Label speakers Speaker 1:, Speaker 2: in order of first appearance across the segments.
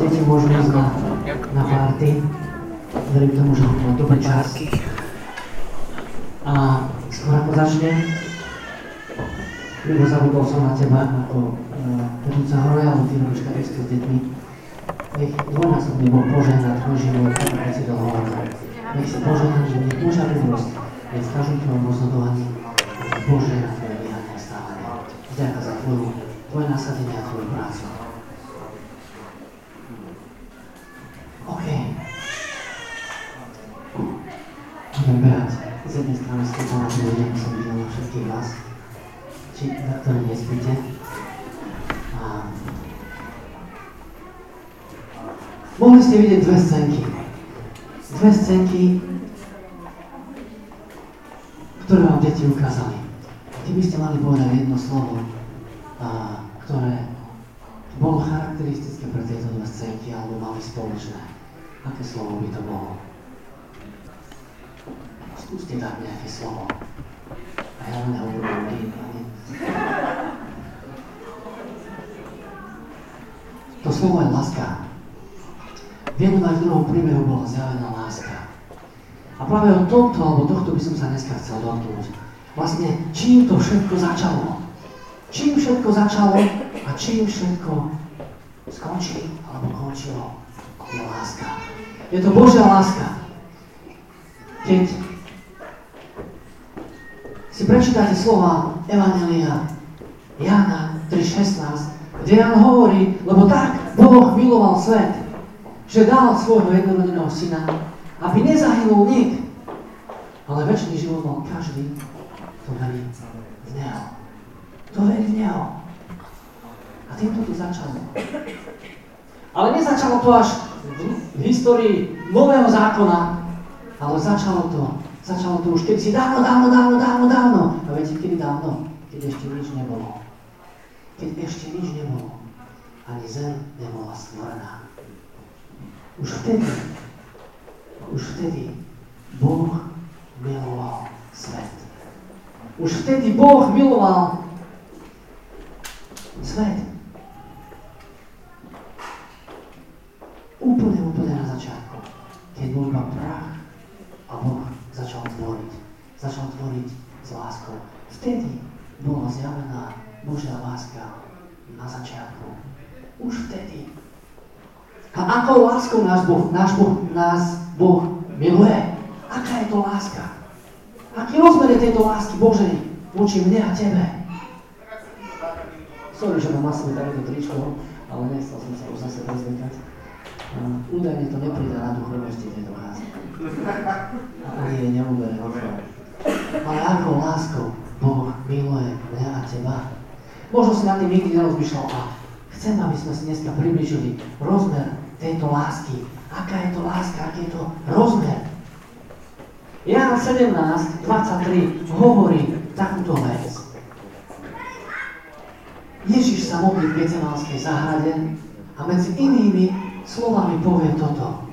Speaker 1: deti môžu ísť na, na party. Verím tomu, že budú dobrý čas. A skôr ako začne, Lebo zabudol som na teba ako uh, vedúca hroja, ale ty robíš takisto s deťmi. Nech dvojnásobne Boh požehná tvoj život, ako si to hovoril. Nech si požehná, že nech požarovosť je v každom tvojom rozhodovaní. Požehná tvoje vyhanie a stávanie. Ďakujem za tvoju, tvoje nasadenie a tvoju prácu. OK. Budem behať z jednej strany z toho, že budem som videl na všetkých vás, či za ktoré nespíte. A mohli ste vidieť dve scénky. Dve scénky, ktoré vám deti ukázali. Keby ste mali povedať jedno slovo, a, ktoré bolo charakteristické pre tieto dve scénky alebo mali spoločné, aké slovo by to bolo? Skúste dať nejaké slovo. A ja len nehovorím, ani. To slovo je láska. V jednom aj v druhom príbehu bola zjavená láska. A práve o tomto, alebo tohto by som sa dneska chcel dotknúť. Vlastne, čím to všetko začalo? Čím všetko začalo a čím všetko skončí, alebo končilo, je láska. Je to Božia láska. Keď si prečítate slova Evangelia Jana 3.16, kde Jan hovorí, lebo tak Boh miloval svet, že dal svojho jednorodeného syna, aby nezahynul nik, ale väčší život mal každý, kto verí v Neho. Kto verí v Neho. A týmto to začalo. Ale nezačalo to až v, v histórii Nového zákona, ale začalo to, začalo to už keď si dávno, dávno, dávno, dávno, dávno. A viete, kedy dávno? Keď ešte nič nebolo. Keď ešte nič nebolo. Ani zem nebola stvorená. Už vtedy už vtedy Boh miloval svet. Už vtedy Boh miloval svet. Úplne, úplne na začiatku, keď bol iba prach a Boh začal tvoriť. Začal tvoriť s láskou. Vtedy bola zjavená Božia láska na začiatku. Už vtedy. A akou láskou náš Boh, náš Boh, nás Boh miluje? Aká je to láska? Aký rozmer je tejto lásky Božej voči mne a tebe? Sorry, že mám masové takéto tričko, ale nechcel som sa už zase rozvekať. Údajne to nepridá na duchovosti tejto lásky. A ani jej neubere Ale akou láskou Boh miluje mňa a teba? Možno si na tým nikdy nerozmýšľal a chcem, aby sme si dneska približili rozmer tejto lásky. Aká je to láska, aký je to rozmer. Jan 17, 23 hovorí takúto vec. Ježiš sa modlí v Gecemanskej záhrade a medzi inými slovami povie toto.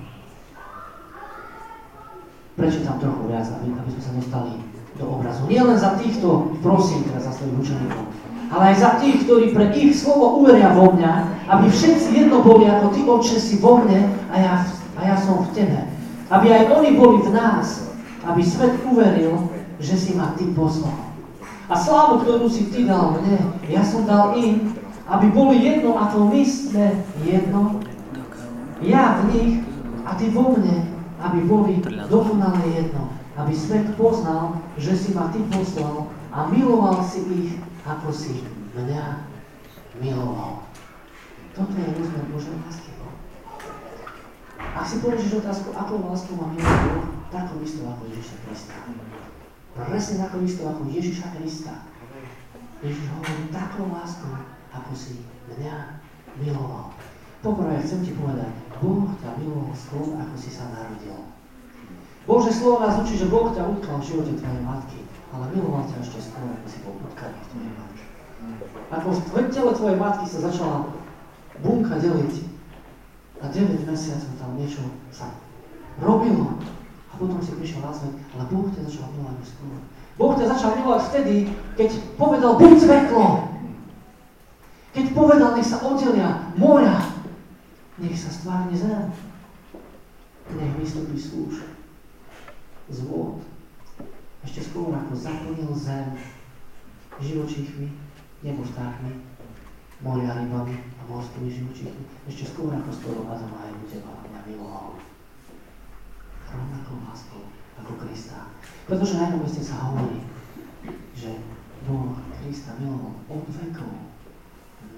Speaker 1: Prečítam trochu viac, aby, aby sme sa dostali do obrazu. Nie len za týchto, prosím teraz za svojich učeníkov, ale aj za tých, ktorí pre ich slovo uveria vo mňa, aby všetci jedno boli, ako Ty, Otče, si vo mne a ja, a ja som v Tebe. Aby aj oni boli v nás, aby svet uveril, že si ma Ty poslal. A slávu, ktorú si Ty dal mne, ja som dal im, aby boli jedno, ako my sme jedno, ja v nich a Ty vo mne, aby boli dokonale jedno. Aby svet poznal, že si ma Ty poslal a miloval si ich ako si mňa miloval. Toto je rozmer Božej lásky. Ak si položíš otázku, akou láskou má milý Boh, takou istou ako Ježiša Krista. Presne takou istou ako Ježiša Krista. Ježiš hovorí takou láskou, ako si mňa miloval. Poprvé chcem ti povedať, Boh ťa miloval skôr, ako si sa narodil. Bože slovo nás učí, že Boh ťa utkal v živote tvojej matky ale miloval ťa ešte skôr, ako si bol potkaný v tvojej. Ako v tele tvojej matky sa začala bunka deliť a 9 mesiacov tam niečo sa robilo a potom si prišiel na svet, ale Boh ťa začal milovať skôr. Boh ťa začal milovať vtedy, keď povedal, buď svetlo. Keď povedal, nech sa oddelia moria nech sa stvárne zem. Nech vystúpi slúž z vôd. Ešte skôr ako zaplnil zem živočíchmi, nebo vtákmi, moria rybami a morskými živočíchmi. Ešte skôr ako stvoril Adama a Evu teba mňa miloval. Rovnakou láskou ako Krista. Pretože na jednom sa hovorí, že Boh Krista miloval od vekov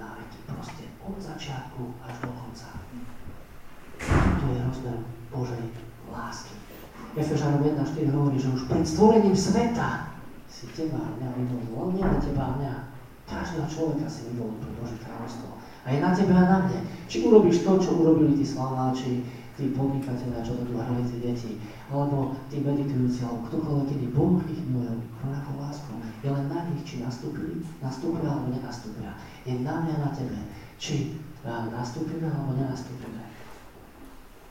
Speaker 1: na veky, proste od začiatku až do konca. To je rozmer Božej lásky. Efežanom 1.4 hovorí, že už pred stvorením sveta si teba a mňa vyvolil. nie na teba a mňa. Každého človeka si vyvolil pre Bože kráľovstvo. A je na tebe a na mne. Či urobíš to, čo urobili tí slaváči, tí podnikatelia, čo to tu hrali tie deti, alebo tí meditujúci, alebo ktokoľvek, kedy Boh ich miluje rovnako lásku. Je len na nich, či nastúpili, nastúpia alebo nenastúpia. Je na mňa, na tebe, či nastúpime alebo nenastúpime.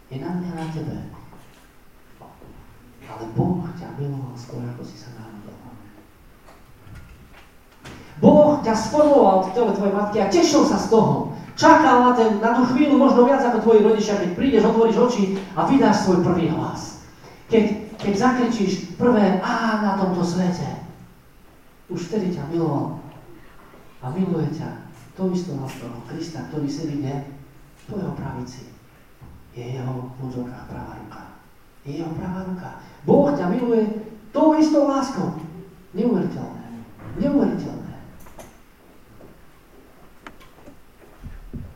Speaker 1: Je na mňa, na tebe. Ale Boh ťa miloval skôr, ako si sa narodil. Boh ťa sformoval v tele tvojej matky a tešil sa z toho. Čakal na, ten, na tú chvíľu možno viac ako tvoji rodičia, keď prídeš, otvoríš oči a vydáš svoj prvý hlas. Keď, keď zakričíš prvé A na tomto svete, už vtedy ťa miloval. A miluje ťa to isto toho Krista, ktorý sedí kde? Po jeho pravici. Je jeho v pravá ruka. Je jeho pravá ruka. Boh ťa miluje tou istou láskou. Neuveriteľné. Neuveriteľné.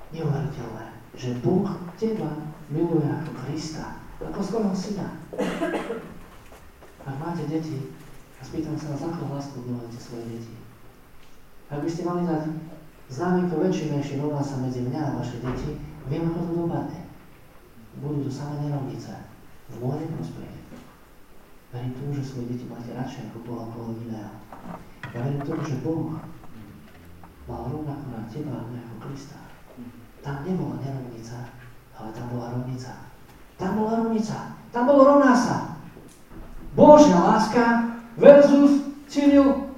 Speaker 1: Neuveriteľné, že Boh teba miluje ako Krista, ako svojho syna. Ak máte deti, a spýtam sa vás, ako lásku milujete svoje deti. Ak by ste mali dať znamienko väčší, menší rovná sa medzi mňa a vaše deti, viem, ako to dopadne. Budú to samé nerovnice. V môj prospech. Verím tomu, že svoje deti máte radšej ako Boha koho iného. Ja verím tomu, že Boh mal rovnako na teba ako Krista. Tam nebola nerovnica, ale tam bola rovnica. Tam bola rovnica. Tam bolo rovná sa. Božia láska versus Cyril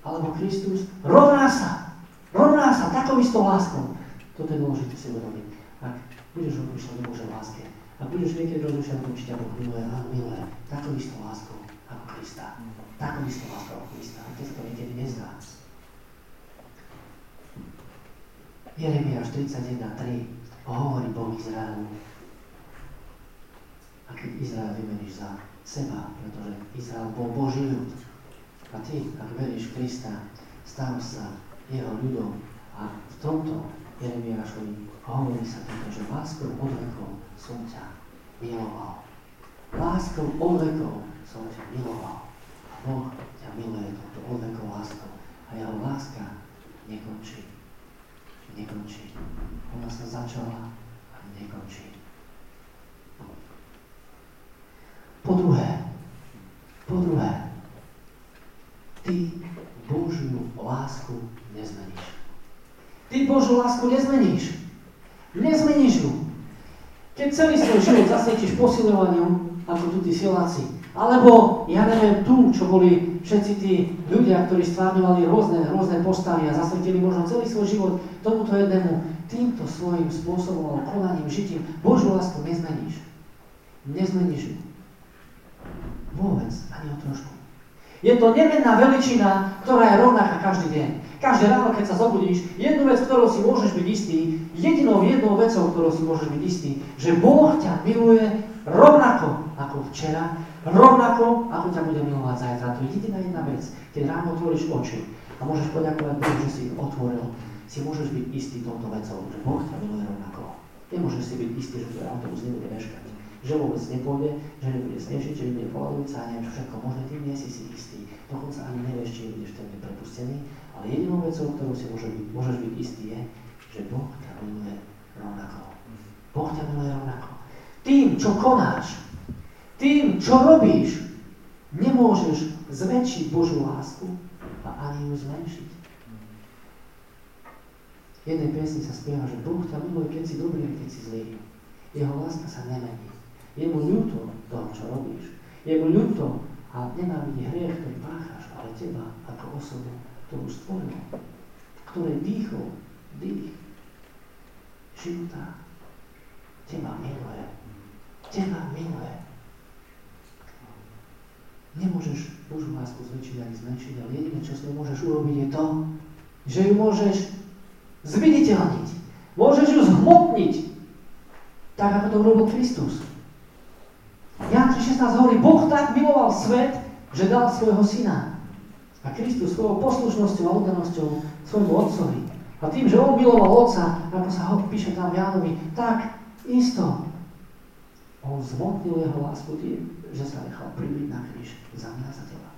Speaker 1: alebo Kristus rovná sa. Rovná sa takou istou láskou. Toto je dôležité si uvedomiť. Ak budeš rozmýšľať o Božej láske, ak budeš niekedy rozmýšľať o Boh miluje, áno, miluje, takou istou láskou ako Krista. Takou istou láskou ako Krista. A keď sa to niekedy nezdá. Jeremiáš 31.3 hovorí Boh Izraelu. A keď Izrael vymeníš za seba, pretože Izrael bol Boží ľud. A ty, ak veríš Krista, stal sa jeho ľudom. A v tomto Jeremiášovi hovorí sa toto, že láskou od vekov som ťa miloval. Láskou od vekov som ťa miloval. A Boh ťa miluje touto od vekov láskou. A jeho láska nekončí. Nekončí. Ona sa začala a nekončí. Po druhé, po druhé, ty Božiu lásku nezmeníš. Ty Božiu lásku nezmeníš. Nezmeníš celý svoj život zasvietiš posilovaniu, ako tu tí siláci, alebo, ja neviem, tu, čo boli všetci tí ľudia, ktorí stvárňovali rôzne, rôzne postavy a zasvetili možno celý svoj život tomuto jednému, týmto svojím spôsobom, konaním, žitím, Božiu lásku nezmeníš. Nezmeníš ju. Vôbec, ani o trošku. Je to nemenná veličina, ktorá je rovnaká každý deň. Každé ráno, keď sa zobudíš, jednu vec, ktorou si môžeš byť istý, jedinou jednou vecou, ktorou si môžeš byť istý, že Boh ťa miluje rovnako ako včera, rovnako ako ťa bude milovať zajtra. To je jediná jedna vec. Keď ráno otvoríš oči a môžeš poďakovať Bohu, že si otvoril, si môžeš byť istý touto vecou, že Boh ťa miluje rovnako. Nemôžeš si byť istý, že tvoj autobus nebude meškať že vôbec nepôjde, že nebude snežiť, že nebude polavica a neviem čo všetko možné, tým nie si si istý. Dokonca ani nevieš, či budeš ten prepustený, ale jedinou vecou, ktorou si môže byť, môžeš byť istý je, že Boh ťa miluje rovnako. Boh ťa miluje rovnako. Tým, čo konáš, tým, čo robíš, nemôžeš zväčšiť Božiu lásku a ani ju zmenšiť. V jednej piesni sa spieva, že Boh ťa miluje, keď si dobrý a keď si zlý. Jeho láska sa nemení. Je mu ľúto toho, čo robíš. Je mu ľúto a nenávidí hriech, ktorý pácháš, ale teba ako osobu, ktorú stvoril, ktorej dýchol, dých života teba miluje. Teba miluje. Nemôžeš Božú lásku zväčšiť ani zmenšiť, ale jediné, čo s ňou môžeš urobiť, je to, že ju môžeš zviditeľniť. Môžeš ju zhmotniť. Tak, ako to urobil Kristus. Jan 3.16 hovorí, Boh tak miloval svet, že dal svojho syna. A Kristus svojou poslušnosťou a oddanosťou svojmu otcovi. A tým, že on miloval otca, ako sa ho píše tam Jánovi, tak isto on zmotnil jeho lásku tým, že sa nechal pribiť na kríž za mňa, za teba.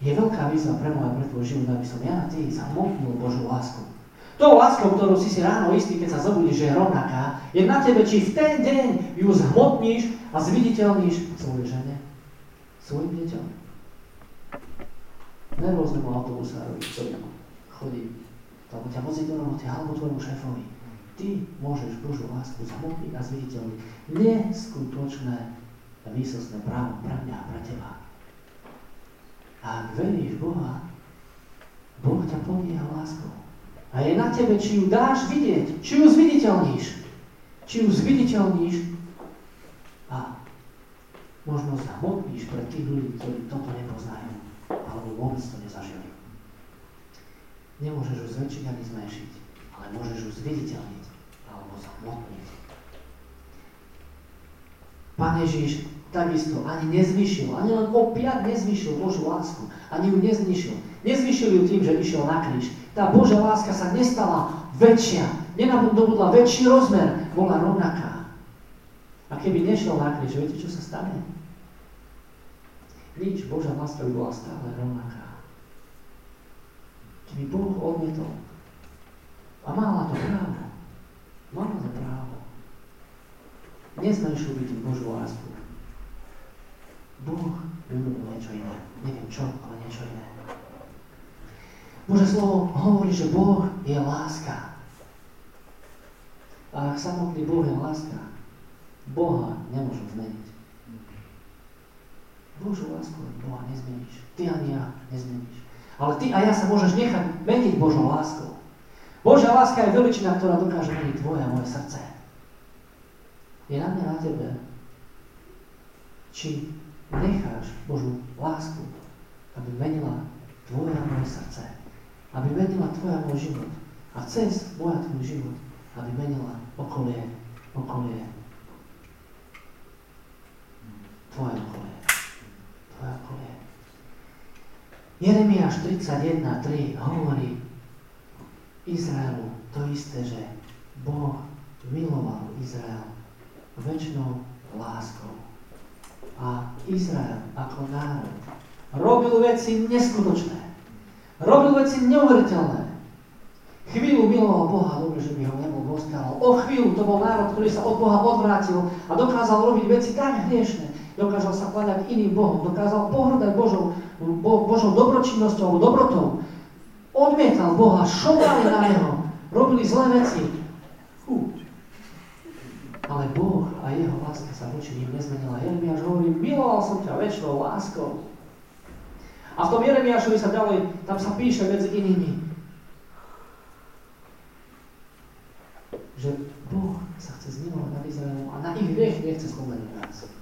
Speaker 1: Je veľká výzva pre môj a pre tvoj život, aby som ja na ty zamotnil Božú lásku. Tou láskou, ktorú si si ráno istý, keď sa zobudíš, že je rovnaká, je na tebe, či v ten deň ju zhmotníš a zviditeľníš svojej žene, svojim deťom. Nervóznemu autobusárovi, ktorý chodí, alebo ťa vozí do roboty, alebo tvojmu šéfovi. Ty môžeš Božú lásku zhmotniť a zviditeľniť. Neskutočné výsostné právo pre mňa a pre teba. A ak veríš Boha, Boh ťa plní jeho láskou. A je na tebe, či ju dáš vidieť, či ju zviditeľníš. Či ju zviditeľníš možno zhmotníš pre tých ľudí, ktorí toto nepoznajú, alebo vôbec to nezažili. Nemôžeš ju zväčšiť ani zmenšiť, ale môžeš ju zviditeľniť alebo zhmotniť. Pán Ježiš takisto ani nezvyšil, ani len o piat nezvyšil Božú lásku, ani ju neznišil. Nezvyšil ju tým, že išiel na kríž. Tá Božia láska sa nestala väčšia, nenabudla väčší rozmer, bola rovnaká. A keby nešiel na kríž, viete, čo sa stane? Nič, Božia láska by bola stále rovnaká. Keby Boh odmietol. A mala to právo. Mala to právo. Nezmenšil by tým Božú lásku. Boh ľubil niečo iné. Neviem čo, ale niečo iné. Bože slovo hovorí, že Boh je láska. A samotný Boh je láska, Boha nemôžu zmeniť. Božú lásku Boha nezmeníš. Ty ani ja nezmeníš. Ale ty a ja sa môžeš nechať meniť Božou láskou. Božia láska je veličina, ktorá dokáže meniť tvoje a moje srdce. Je na mňa na tebe, či necháš Božú lásku, aby menila tvoje a moje srdce, aby menila tvoj a môj život a cez môj a tvoj život, aby menila okolie, okolie, tvoje okolie, tvoje okolie. Jeremiáš 31.3 hovorí Izraelu to isté, že Boh miloval Izrael väčšnou láskou a Izrael ako národ robil veci neskutočné. Robil veci neuveriteľné. Chvíľu miloval Boha, dobre, že by ho nebol boskal. O chvíľu to bol národ, ktorý sa od Boha odvrátil a dokázal robiť veci tak hriešne. Dokázal sa kladať iným Bohom, dokázal pohrdať Božou, bo, Božou dobročinnosťou dobrotou. Odmietal Boha, šovali na neho, robili zlé veci. Hú, ale Boh a jeho láska sa voči ním nezmenila. Jeremiáš hovorí, miloval som ťa väčšnou láskou. A v tom Jeremiášovi sa ďalej, tam sa píše medzi inými, že Boh sa chce zmilovať nad Izraelom a na ich hriech nechce spomenúť viac.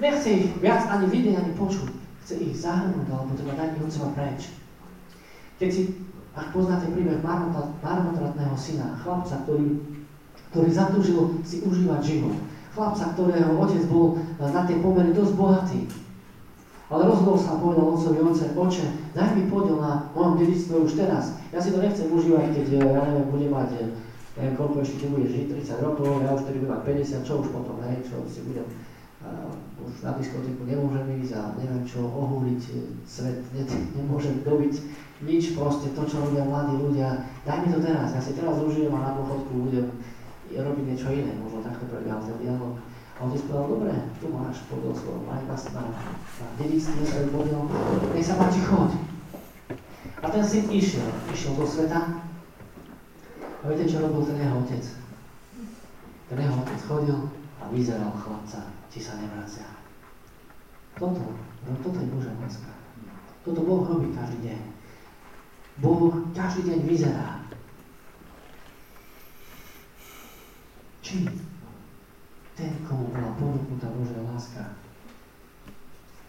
Speaker 1: Nechce ich viac ani vidieť, ani počuť. Chce ich zahrnúť, alebo teda dať ich od seba preč. Keď si, ak poznáte príbeh marnotratného syna, chlapca, ktorý ktorý zatúžil si užívať život. Chlapca, ktorého otec bol na tie pomery dosť bohatý. Ale rozhodol sa a povedal otcovi, oce, oče, daj mi podiel na mojom dedictve už teraz. Ja si to nechcem užívať, keď, ja neviem, budem mať, neviem, koľko ešte keď budeš žiť, 30 rokov, ja už tedy budem mať 50, čo už potom, hej, čo si budem, už na diskotéku nemôžem ísť a neviem čo, ohúliť svet, ne, nemôžem dobiť nič, proste to, čo robia mladí ľudia, daj mi to teraz, ja si teraz užijem a na dôchodku budem robiť niečo iné, možno takto prebiehal ten dialog. A otec povedal, dobre, tu máš podiel svoj, maj vás na, na dedictve svoj podiel, nech sa páči, choď. A ten syn išiel, išiel do sveta. A viete, čo robil ten jeho otec? Ten jeho otec chodil a vyzeral chlapca, či sa nevracia. Toto, no toto je Božia láska. Toto Boh robí každý deň. Boh každý deň vyzerá či ten, komu bola ponúknutá Božia láska,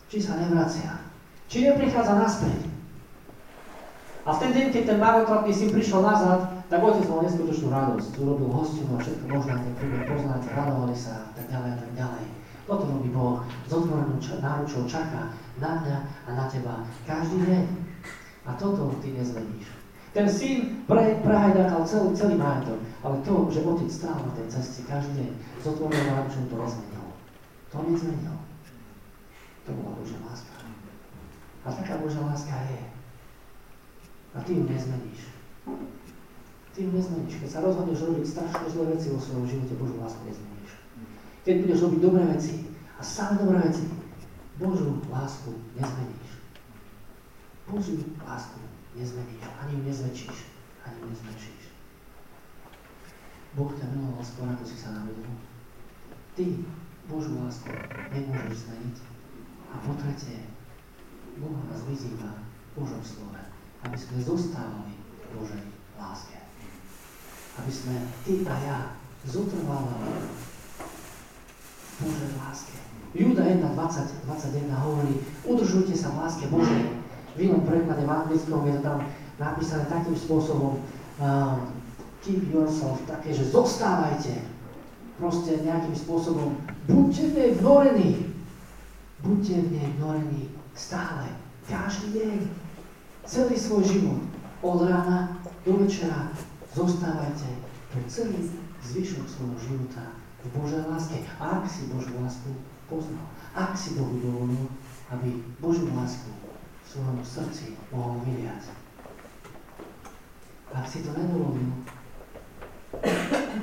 Speaker 1: či sa nevracia, či neprichádza naspäť. A v ten deň, keď ten marnotratný syn prišiel nazad, tak otec mal neskutočnú radosť. Urobil hostinu a všetko možné, ten príbeh poznáte, radovali sa a tak ďalej a tak ďalej. Toto robí Boh. S otvorenou náručou čaká na mňa a na teba každý deň. A toto ty nezmeníš. Ten syn pre, prehajdakal celý, celý majetok, ale to, že otec stál na tej ceste každý deň, s otvorenou náručou to nezmenil. To nezmenil. To bola Božia láska. A taká Božia láska je. A ty ju nezmeníš. Ty ju nezmeníš. Keď sa rozhodneš robiť strašne zlé veci vo svojom živote, Božú lásku nezmeníš. Keď budeš robiť dobré veci a stále dobré veci, Božú lásku nezmeníš. Božú lásku nezmeníš. Ani ju nezväčšíš. Ani ju nezmenšíš. Boh ťa miloval skôr, ako si sa narodil. Ty Božú lásku nemôžeš zmeniť. A po tretie, Boh nás vyzýva v Božom slove, aby sme zostávali v Božej láske. Aby sme ty a ja zotrvávali v Božej láske. Júda 1, 20, 21 hovorí, udržujte sa v láske Božej. V inom preklade v anglickom je to tam napísané takým spôsobom, uh, keep yourself, také, že zostávajte. Proste nejakým spôsobom, buďte v nej vnorení. Buďte v nej vnorení stále, každý deň, celý svoj život, od rána do večera, zostávajte po celý zvyšok svojho života v Božej láske. A ak si Božú lásku poznal, ak si Bohu dovolil, aby Božú lásku v svojom srdci mohol vyliať. Ak si to nedovolil,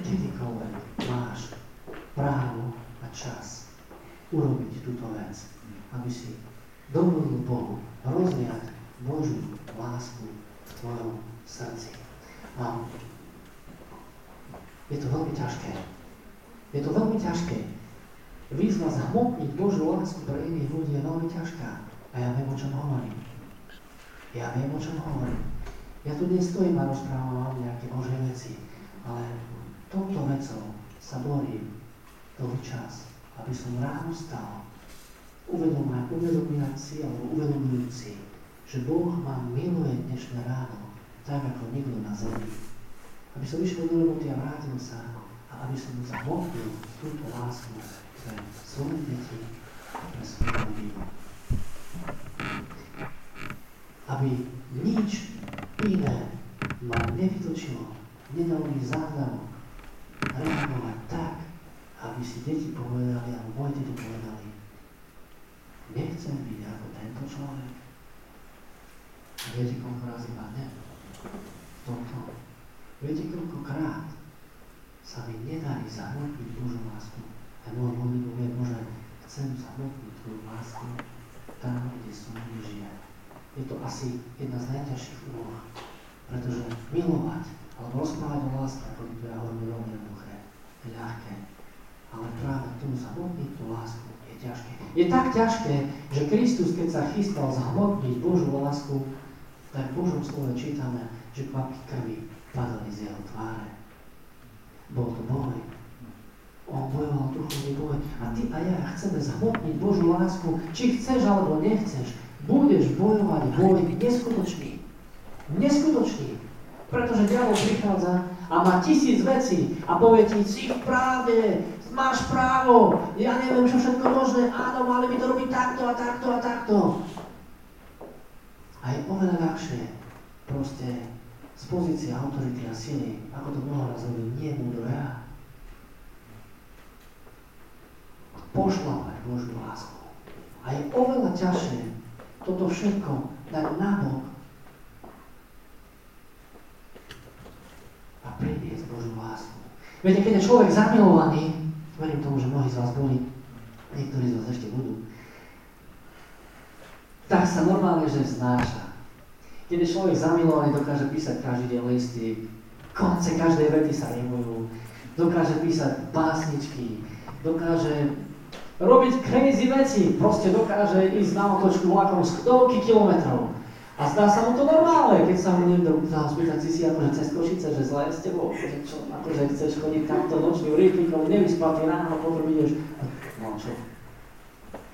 Speaker 1: kedykoľvek máš právo a čas urobiť túto vec, aby si dovolil Bohu rozliať Božú lásku v tvojom srdci. A je to veľmi ťažké. Je to veľmi ťažké, výzva zhmotniť Božú lásku pre iných ľudí je veľmi ťažká. A ja viem, o čom hovorím. Ja viem, o čom hovorím. Ja tu nestojím a rozprávam vám nejaké Božie veci, ale touto vecou sa borím dlhý čas, aby som ráno stal, uvedomujúci si alebo uvedomujúci, že Boh ma miluje dnešné ráno, tak ako nikto na zemi. Aby som išiel do roboty a vrátil sa aby som zahmotnil túto lásku pre svoje deti, pre svoju rodinu. Aby nič iné ma nevytočilo, nedalo mi zádavok reagovať tak, aby si deti povedali, alebo moje deti povedali, nechcem byť ako tento človek. A viete, koľko razy padne v tomto? Viete, koľkokrát sa mi nedarí zahrnúť Božú lásku a môj modlitbu povie, Bože, chcem zamotniť Tvoju lásku tam, kde som nežije. Je to asi jedna z najťažších úloh, pretože milovať alebo rozprávať o láske, ako by to ja hovorím, veľmi jednoduché, je ľahké. Ale práve tu zahmotniť tú lásku je ťažké. Je tak ťažké, že Kristus, keď sa chystal zahmotniť Božú lásku, tak v Božom slove čítame, že kvapky krvi padali z jeho tváre. Bol to boj, on bojoval duchovný boj. A ty a ja chceme zhmotniť Božú lásku, či chceš alebo nechceš. Budeš bojovať boj neskutočný. Neskutočný. Pretože diabol prichádza a má tisíc vecí a povie ti, si v pravde, máš právo, ja neviem, čo všetko možné, áno, mali by to robiť takto a takto a takto. A je oveľa ľahšie proste z pozície autority a sily, ako to mnoho raz robí, nie múdro ja, pošlapať Božú lásku. A je oveľa ťažšie toto všetko dať nabok a priniesť Božú lásku. Viete, keď je človek zamilovaný, verím tomu, že mnohí z vás boli, niektorí z vás ešte budú, tak sa normálne, že znáša. Keď je človek zamilovaný, dokáže písať každý deň listy, konce každej vety sa rimujú, dokáže písať básničky, dokáže robiť crazy veci. Proste dokáže ísť na otočku vlakom stovky kilometrov. A zdá sa mu to normálne, keď sa mu niekto spýta, si si akože cez Košice, že zle s tebou, že čo, akože chceš chodiť takto nočný rýchlikom, nevyspatý ráno, potom ideš. No a čo?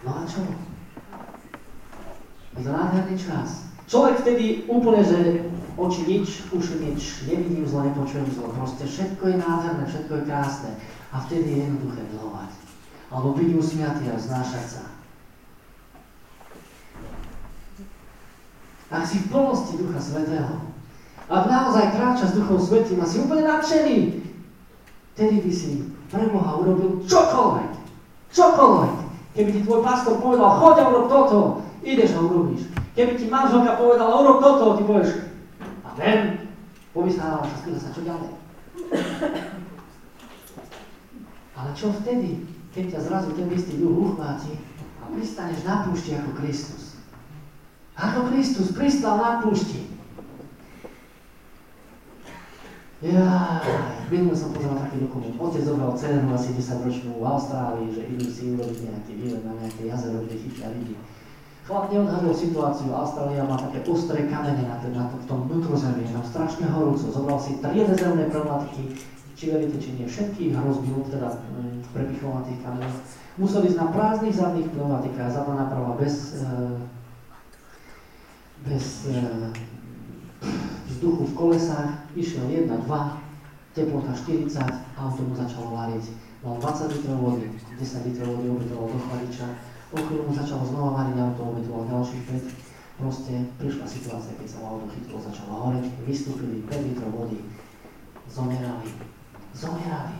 Speaker 1: No a čo? Nádherný čas. Človek vtedy úplne, že oči nič, uši nič, nevidím zle, nepočujem zle, proste všetko je nádherné, všetko je krásne. A vtedy je jednoduché milovať. Alebo byť usmiatý a znášať sa. Ak si v plnosti Ducha Svetého, ak naozaj kráča s Duchom Svetým a si úplne nadšený, vtedy by si pre Boha urobil čokoľvek. Čokoľvek. Keby ti tvoj pastor povedal, choď a urob toto, ideš a urobíš. Keby ti manželka povedala, urob toto, ty povieš, amen, pomyslela sa, spýta sa, čo ďalej. Ale čo vtedy, keď ťa zrazu ten istý duch uchváti a pristaneš na púšti ako Kristus? Ako Kristus pristal na púšti. Ja, minule som pozeral taký dokument. Otec zobral dceru asi 10 ročnú v Austrálii, že idú si urobiť nejaký výlet na nejaké jazero, kde chytia lidi. Chlap neodhadol situáciu, Austrália má také ostré kamene na, na v tom vnútrozemí, je tam strašne horúco. Zobral si tri rezervné pneumatiky, či veríte, či nie, všetkých rozbil, teda mm, prepichol na tých kameňoch. Museli ísť na prázdnych zadných pneumatikách, zadná náprava bez e, bez e, vzduchu v kolesách, išiel 1, 2, teplota 40, auto mu začalo variť. Mal 20 litrov vody, 10 litrov vody obetoval do chladiča, o chvíľu mu začalo znova variť auto, obetoval ďalších 5. Proste prišla situácia, keď sa auto chytlo, začalo horeť, vystúpili 5 litrov vody, zomierali, zomierali,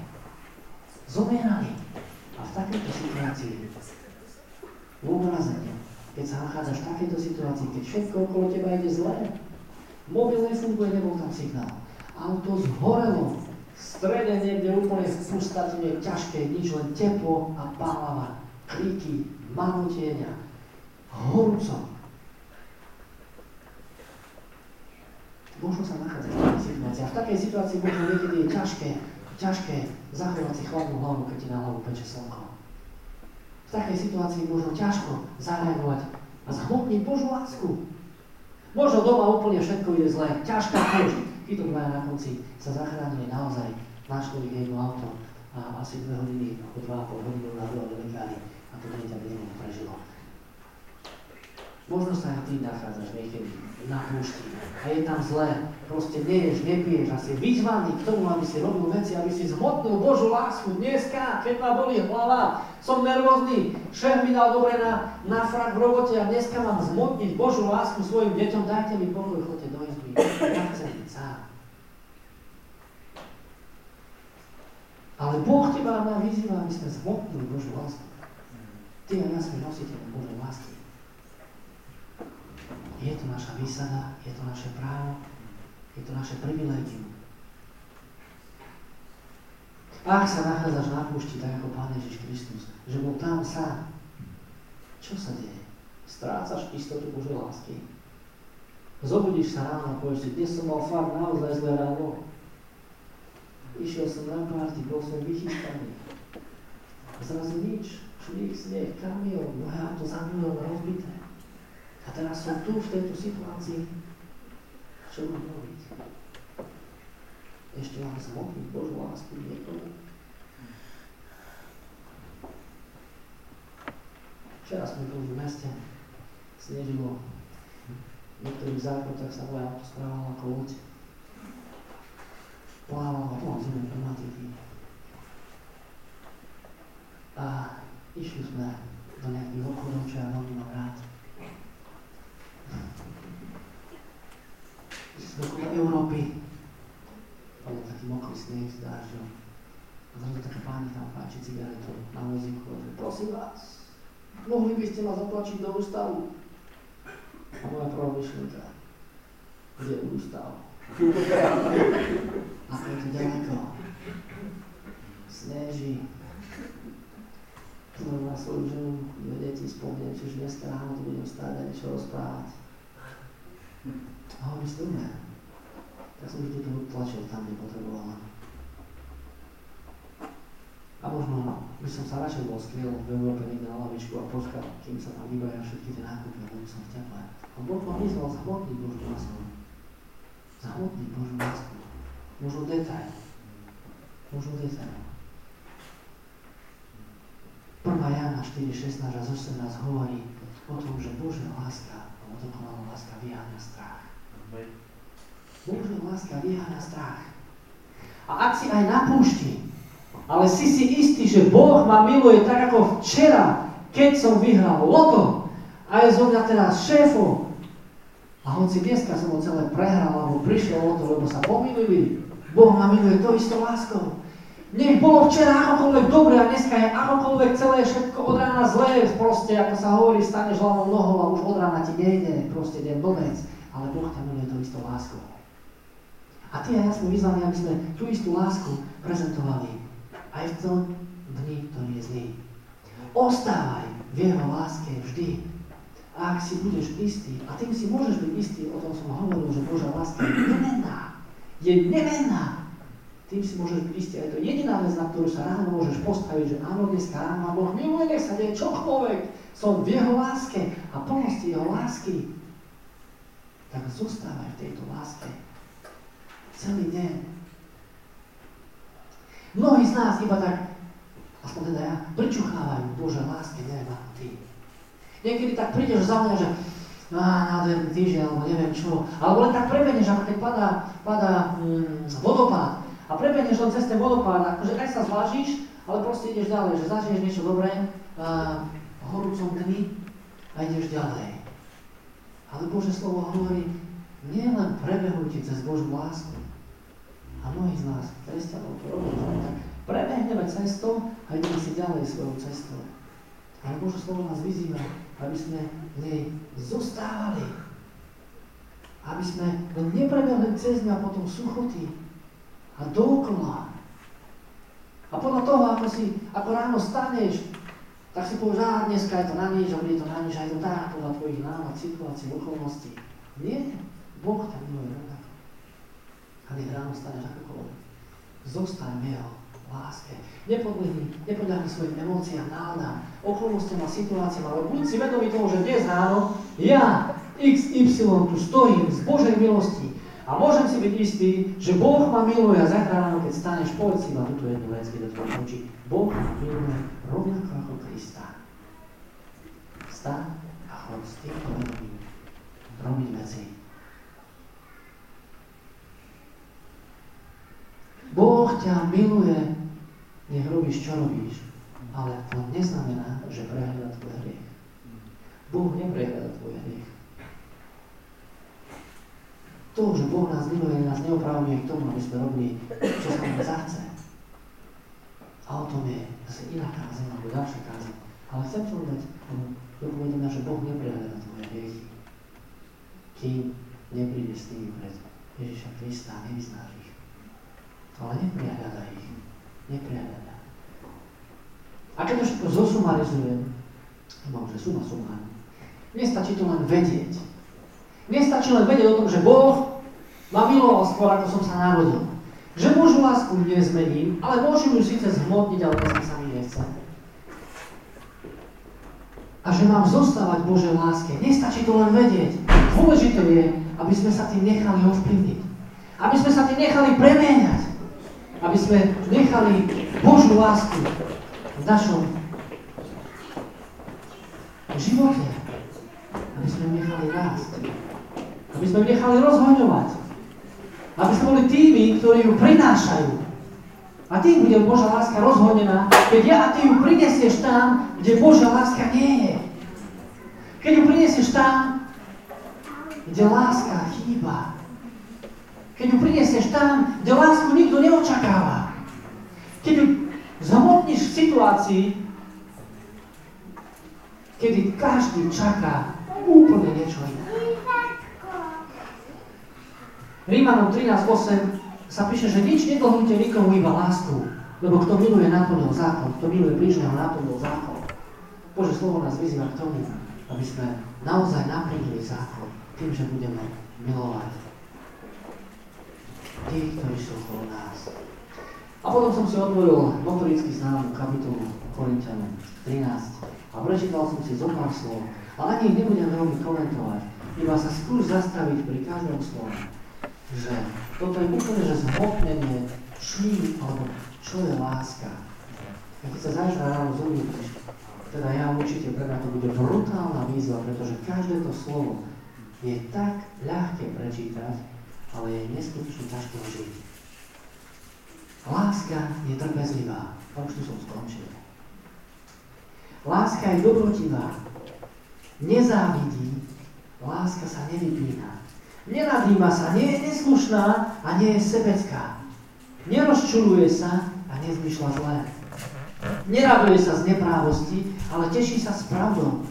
Speaker 1: zomierali. A v takejto situácii, obrazení, keď sa nachádzaš v takejto situácii, keď všetko okolo teba ide zle, mobil nefunguje, nebol tam signál, auto zhorelo, v strede niekde úplne v pustatine, ťažké, nič, len teplo a pálava, kriky, manutienia, horúco. Možno sa nachádzať v takej situácii. A v takej situácii možno niekedy je ťažké, ťažké zachovať si chladnú hlavu, keď ti na hlavu peče slnko v takej situácii možno ťažko zareagovať a zhmotniť Božú lásku. Možno doma úplne všetko ide zle, ťažká kož. Títo dvaja na konci sa zachránili naozaj, našli ich jedno auto a asi dve hodiny, ako dva a pol hodiny na do lekári a to dieťa by prežilo. Možno sa aj ty nachádzaš niekedy na púšti a je tam zle, proste neješ, nepiješ a si vyzvaný k tomu, aby si robil veci, aby si zmotnil Božú lásku dneska, keď ma bolí hlava, som nervózny, šéf mi dal dobre na, na frak v robote a dneska mám zmotniť Božú lásku svojim deťom, dajte mi pokoj, chodte do izby, ja chcem byť sám. Ale Boh teba má vyzýva, aby sme zmotnili Božú lásku. Ty a ja sme nositeľom Božej lásky. Je to naša výsada, je to naše právo, je to naše privilegium. Ak sa nachádzaš na púšti, tak ako Pán Ježiš Kristus, že bol tam sám, čo sa deje? Strácaš istotu Božej lásky. Zobudíš sa ráno a povieš si, dnes som mal fakt naozaj zlé ráno. Išiel som na párty, bol som vychystaný. Zrazu nič, šlík, sneh, kamión, moje auto za milión rozbité. A teraz som tu v tejto situácii. Čo mám robiť? Ešte mám zmoknúť Božú lásku niekomu? Včera sme boli v meste, snežilo. V niektorých zákrotách sa moje auto správalo ako loď. Plávalo plávalo zimné pneumatiky. A išli sme do nejakých obchodov, čo ja veľmi mám rád. Okolo Európy. Bol taký mokrý sneh dážďom. A zrazu taká páni tam páči cigaretu na vozíku. Prosím vás, mohli by ste ma zatlačiť do ústavu? A moja prvá myšlienka, kde je ústav? Ako je to ďaleko? Sneží. Pozor na svoju ženu, dve deti, spomnem, že dneska ráno budem stáť a niečo rozprávať. Hovorí si, dobre. Tak som to tlačil tam, kde potrebovala. A možno by som sa radšej bol skryl v Európe niekde na lavičku a počkal, kým sa tam vybaja všetky tie nákupy, lebo som v teple. A Boh ma vyzval zhmotniť Božú lásku. Zhmotniť Božú lásku. Možno detail. Možno detail. 1. Jana 4, 16 a 18 hovorí o tom, že Božia láska, alebo dokonalá láska vyháňa strach. Božia láska vyháňa strach. A ak si aj na púšti, ale si si istý, že Boh ma miluje tak ako včera, keď som vyhral loto a je zo mňa teraz šéfom. A hoci dneska som ho celé prehral, alebo prišiel o lebo sa pomýlili, Boh ma miluje to istou láskou. Nech bolo včera akokoľvek dobre a dneska je akokoľvek celé všetko od rána zlé, proste ako sa hovorí, staneš hlavou nohou a už od rána ti nejde, proste deň blbec. Ale Boh ťa miluje to istou láskou. A ty a ja sme vyzvaní, aby sme tú istú lásku prezentovali aj v tom dni, ktorý je zlý. Ostávaj v jeho láske vždy. A ak si budeš istý, a tým si môžeš byť istý, o tom som hovoril, že Božia láska je nemenná. Je nemenná. Tým si môžeš byť istý. A je to jediná vec, na ktorú sa ráno môžeš postaviť, že áno, dneska ráno ma Boh miluje, nech sa deje čokoľvek. Som v jeho láske a plnosti jeho lásky. Tak zostávaj v tejto láske. Celý deň. Mnohí z nás iba tak, aspoň teda ja, pričuchávajú, Bože, láske, neviem ako ty. Niekedy tak prídeš za mňa, že á, nádherný týždeň, alebo neviem čo, alebo len tak prebeneš, ako keď padá, padá mm, vodopád a prebeneš len cez ten vodopád, akože aj sa zvážiš, ale proste ideš ďalej, že zažiješ niečo dobré a horúcom dni a ideš ďalej. Ale Bože slovo hovorí, nie len prebehujte cez Božú lásku, a mnohí z nás, kresťanov, to tak prebehneme cestou a ideme si ďalej svojou cestou. Ale Bože slovo nás vyzýva, aby sme v nej zostávali. Aby sme neprebehli cez ňu a potom suchoty a dookola. A podľa toho, ako, si, ako ráno staneš, tak si povieš, že dneska je to na nič, a bude to na nič, a je to tak podľa tvojich nálad, situácií, okolností. Nie, Boh ťa miluje a nech ráno staneš akokoľvek. Zostaň v jeho láske. Nepodlihni, nepodľahni svojim emóciám, náladám, okolnostiam a situáciám, ale buď si vedomý toho, že dnes ráno ja, XY, tu stojím z Božej milosti a môžem si byť istý, že Boh ma miluje a zajtra ráno, keď staneš, povedz si ma túto jednu vec, keď otvoríš oči. Boh ma miluje rovnako ako Krista. Staň a chod s týmto vedomím robiť veci Boh ťa miluje, nech robíš, čo robíš, ale to neznamená, že prehľada tvoj hriech. Boh neprehľada tvoj hriech. To, že Boh nás miluje, nás neopravňuje k tomu, aby sme robili, čo sa nám zachce. A o tom je zase iná kázeň, alebo ďalšia kázeň. Ale chcem povedať, je povedané, že Boh neprehľada tvoje hriechy. Kým nepríde s tým pred Ježiša Krista a nevyznáš ich. Ale neprehľada ich. Neprehľada. A keď to všetko zosumarizujem, mám, že suma suma, nestačí to len vedieť. Nestačí len vedieť o tom, že Boh ma miloval skôr, ako som sa narodil. Že Božú lásku nezmením, ale môžem ju síce zhmotniť, ale dneska sa mi nechce. A že mám zostávať Božej láske. Nestačí to len vedieť. Dôležité je, aby sme sa tým nechali ovplyvniť. Aby sme sa tým nechali premieňať aby sme nechali Božú lásku v našom živote, aby sme nechali rásť, aby sme ju nechali rozhoňovať, aby sme boli tými, ktorí ju prinášajú. A tým bude Božia láska rozhodená, keď ja a ty ju prinesieš tam, kde Božia láska nie je. Keď ju prinesieš tam, kde láska chýba. Keď ju prinesieš tam, kde lásku nikto neočakáva. Keď ju zamotníš v situácii, kedy každý čaká úplne niečo iné. Rímanom 13.8 sa píše, že nič nedlhujte nikomu iba lásku, lebo kto miluje, naplnil zákon, kto miluje blížneho, naplnil zákon. Bože slovo nás vyzýva k tomu, aby sme naozaj naplnili zákon tým, že budeme milovať tí, ktorí sú okolo nás. A potom som si otvoril notoricky známu kapitolu Korintianom 13. A prečítal som si zo pár slov, ale ani ich nebudem veľmi komentovať, iba sa skús zastaviť pri každom slove, že toto je úplne, že zhmotnenie, čím, alebo čo je láska. A keď sa zajtra ráno zobudíš, teda ja určite pre mňa to bude brutálna výzva, pretože každé to slovo je tak ľahké prečítať, ale je neskutočne ťažké žiť. Láska je trpezlivá. A už tu som skončil. Láska je dobrotivá. Nezávidí. Láska sa nevypína. Nenadýma sa, nie je neslušná a nie je sebecká. Nerozčuluje sa a nezmyšľa zlé. Neraduje sa z neprávosti, ale teší sa s pravdou.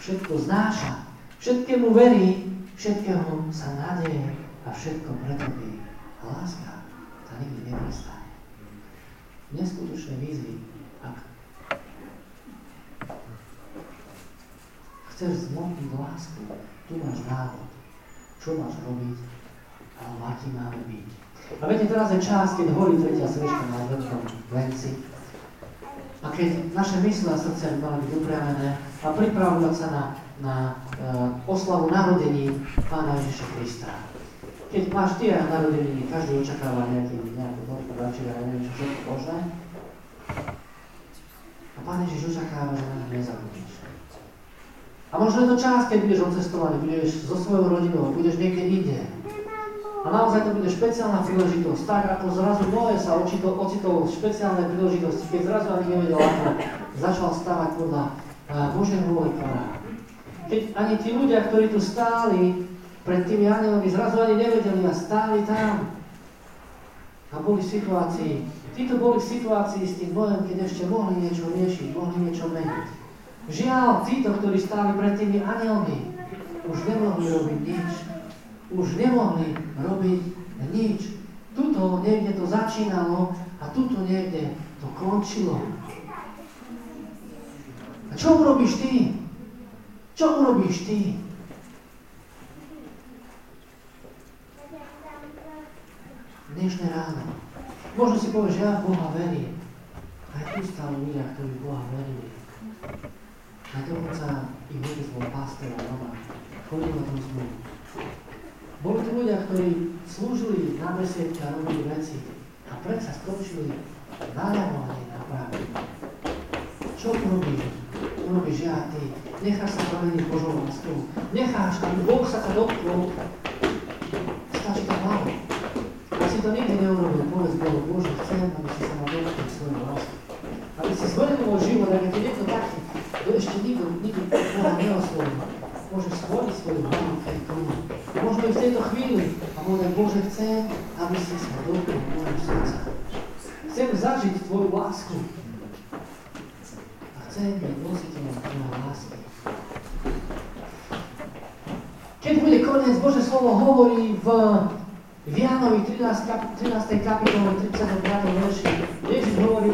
Speaker 1: Všetko znáša, všetkému verí, všetkému sa nádeje a všetko pretrpí. A láska tá nikdy neprestane. Neskutočné výzvy, ak chceš zmotniť lásku, tu máš návod, čo máš robiť, alebo aký máme byť. A viete, teraz je čas, keď horí tretia svečka na veľkom venci, a keď naše mysle a srdce by mali byť upriamené a pripravovať sa na, na uh, oslavu narodení Pána Ježiša Krista. Keď máš ty aj narodeniny, každý očakáva nejaký, nejakú tortu, darček a neviem čo všetko možné. A Pán Ježiš očakáva, že na nezabudneš. A možno je to čas, keď budeš odcestovaný, budeš so svojou rodinou, budeš niekde inde. A naozaj to bude špeciálna príležitosť, tak ako zrazu Noé sa ocitol, ocitol v špeciálnej príležitosti, keď zrazu ani nevedel ako, začal stávať podľa uh, Božej vôle Keď ani tí ľudia, ktorí tu stáli pred tými anielmi, zrazu ani nevedeli a stáli tam. A boli v situácii, títo boli v situácii s tým Noem, keď ešte mohli niečo riešiť, mohli niečo meniť. Žiaľ, títo, ktorí stáli pred tými anielmi, už nemohli robiť nič už nemohli robiť nič. Tuto niekde to začínalo a tuto niekde to končilo. A čo urobíš ty? Čo urobíš ty? Dnešné ráno. Možno si povieš, že ja Boha verím. Aj tu stále ľudia, ktorí Boha verili. A dokonca ich vôbec bol pastor a doma. Chodil na tom zmluvu. Boli to ľudia, ktorí slúžili na besiedka, robili veci a predsa skončili naľavo a na práve. Čo urobíš? Urobíš ja a ty. Necháš sa premeniť Božou láskou. Necháš, aby Boh sa ťa dotknul. Stačí to malo. Ak si to nikdy neurobil, povedz Bohu, Bože, chcem, aby si sa ma dotknul svojou láskou. Aby si zmenil môj život, ak je to niekto taký, kto ešte nikto, nikto Boha neoslovil. Môže stvoriť svoju hlavu, keď to Možno v tejto chvíli a povedať, Bože, chcem, aby si sa dotkol môjho srdca. Chcem zažiť Tvoju lásku. A chcem byť nositeľom Tvojho lásky. Keď bude koniec, Bože slovo hovorí v v Jánovi 13, kap, 13. kapitole 35. verši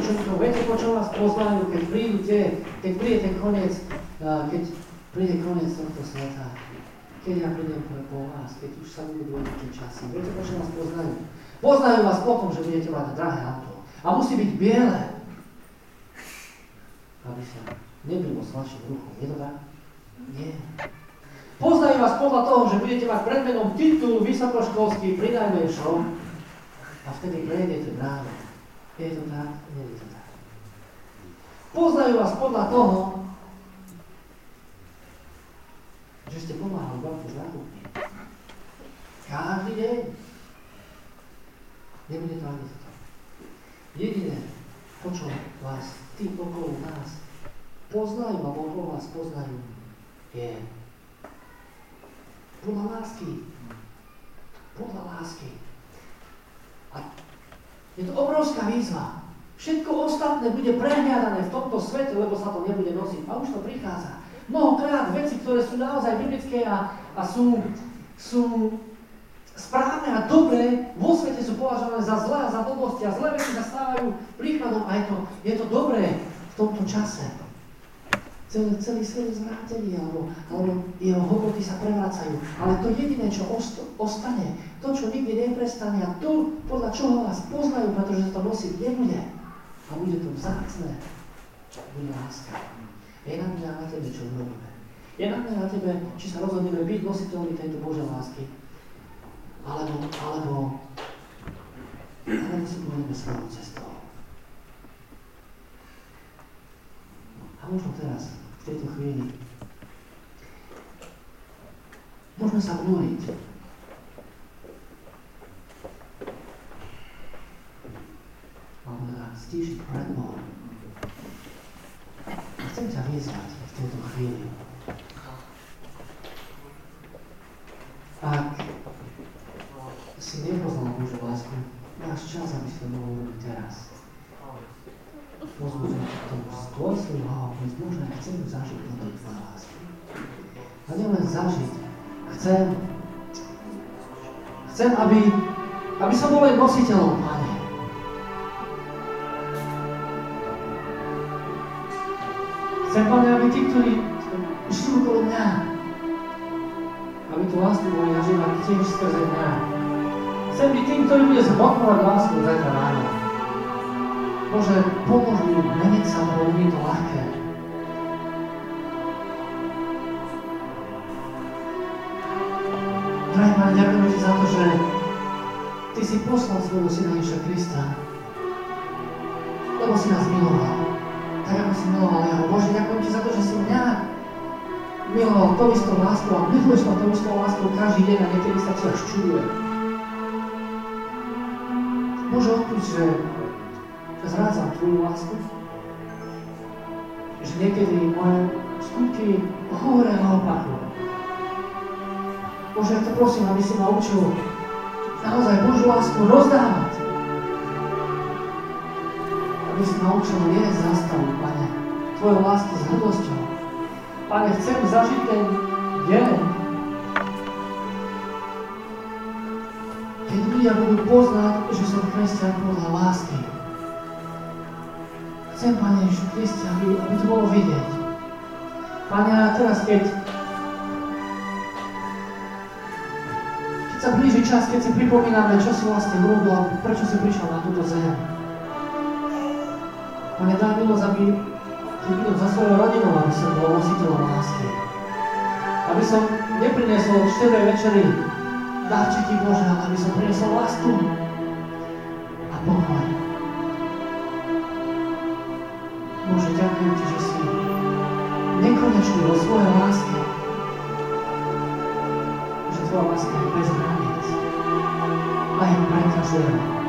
Speaker 1: Všetko, viete, po čo vás poznajú, keď prídu tie, keď príde ten koniec, keď príde koniec tohto sveta keď ja prídem po vás, keď už sa budú dôležité časy. Viete, prečo vás poznajú? Poznajú vás potom, že budete mať drahé auto. A musí byť biele. Aby sa nebylo s vašim ruchom. Je to tak? Nie. Poznajú vás podľa toho, že budete mať pred menom titul vysokoškolský pri najmenšom a vtedy prejdete bránu. Je to tak? Nie to tak. Poznajú vás podľa toho, že ste pomáhali babke s nákupmi. Každý deň. Nebude to ani toto. Jediné, po čo vás tí okolo nás poznajú a okolo vás poznajú, je podľa lásky. Podľa lásky. A je to obrovská výzva. Všetko ostatné bude prehľadané v tomto svete, lebo sa to nebude nosiť. A už to prichádza mnohokrát veci, ktoré sú naozaj biblické a, a sú, sú správne a dobré, vo svete sú považované za zlé a za blbosti a zlé veci sa stávajú príkladom a je to, je to dobré v tomto čase. Celý, celý svet zvrátený, alebo, alebo jeho hodnoty sa prevracajú. Ale to jediné, čo ost, ostane, to, čo nikdy neprestane a to, podľa čoho vás poznajú, pretože sa to nosiť nebude. A bude to vzácne. bude láska. Je na mňa na tebe, čo urobíme. Je na mňa na tebe, či sa rozhodneme byť nositeľmi tejto Božej lásky, alebo, alebo, alebo si pôjdeme svojou cestou. A možno teraz, v tejto chvíli, môžeme sa vnúriť alebo teda stížiť pred Bohom. A chcem ťa vyzvať v tejto chvíli. Ak si nepoznal Božú lásku, máš čas, aby si to mohol urobiť teraz. Pozbudzujem ťa k tomu hlavu, povedz, Bože, chcem zažiť toto tvoje lásky. A nielen zažiť, chcem, chcem, aby, aby som bol aj nositeľom, Pane. Chcem, Pane, aby tí, ktorí žijú okolo mňa, aby tú lásku mohli zažívať tiež skrze mňa. Chcem byť tým, ktorý bude zhmotnovať lásku zajtra ráno. Bože, pomôž mi meniť sa, lebo mi to ľahké. Drahý Pane, ďakujem Ti za to, že Ty si poslal svojho Syna Ježiša Krista, lebo si nás miloval, tak ako si miloval Jeho. Bože, ďakujem Ti za to, že si mňa miloval to istou láskou a miluješ ma to istou láskou každý deň a niekedy sa Ti až čudujem. Bože, odpúšť, že zrádzam Tvoju lásku, že niekedy moje skutky hovoria opaku. Bože, ja to prosím, aby si ma učil naozaj Božú lásku rozdávať. Aby si ma učil viesť zastavu, Pane, Tvojou lásky s hrdosťou. Pane, chcem zažiť ten deň, keď ľudia budú poznať, že som kresťan podľa lásky. Chcem, Pane Ježišu Kriste, aby, aby to bolo vidieť. Pane, a teraz, keď sa blíži čas, keď si pripomíname, čo si vlastne urobil prečo si prišiel na túto zem. Pane, daj milosť, aby Ty videl za svojou rodinou, aby som bol nositeľom lásky. Aby som nepriniesol štedrej večeri dávčiky Bože, ale aby som priniesol lásku a pokoj. Bože, ďakujem Ti, že si nekonečný vo svojej láske. Že Tvoja láska je bez hraníc. A je pre každého.